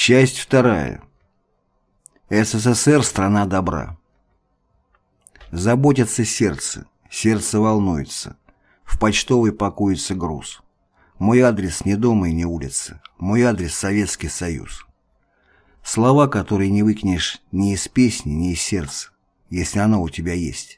Часть вторая. СССР – страна добра. Заботится сердце, сердце волнуется. В почтовый пакуется груз. Мой адрес не дома и не улица. Мой адрес Советский Союз. Слова, которые не выкинешь ни из песни, ни из сердца, если оно у тебя есть.